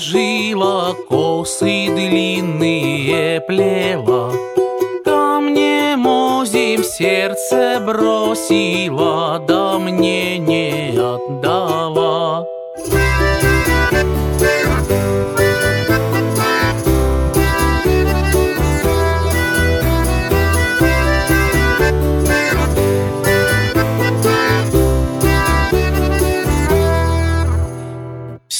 ворожила, косы длинные плела. Ко мне мозим сердце бросила, да мне не отдала.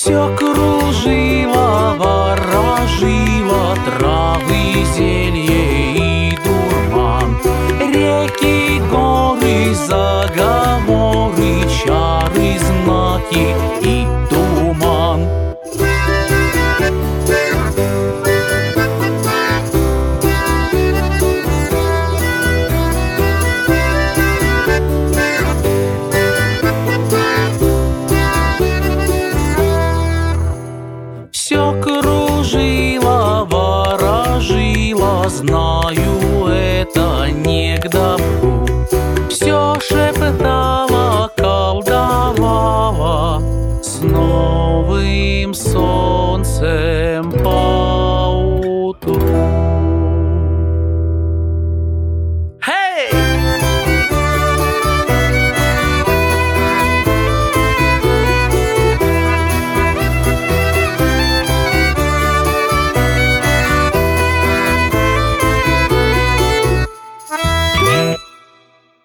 Все кружила, ворожила травы, зелье и дурман, реки, горы, заговоры, чары, знаки Знаю, это не к добру Все шептала, колдовала С новым солнцем.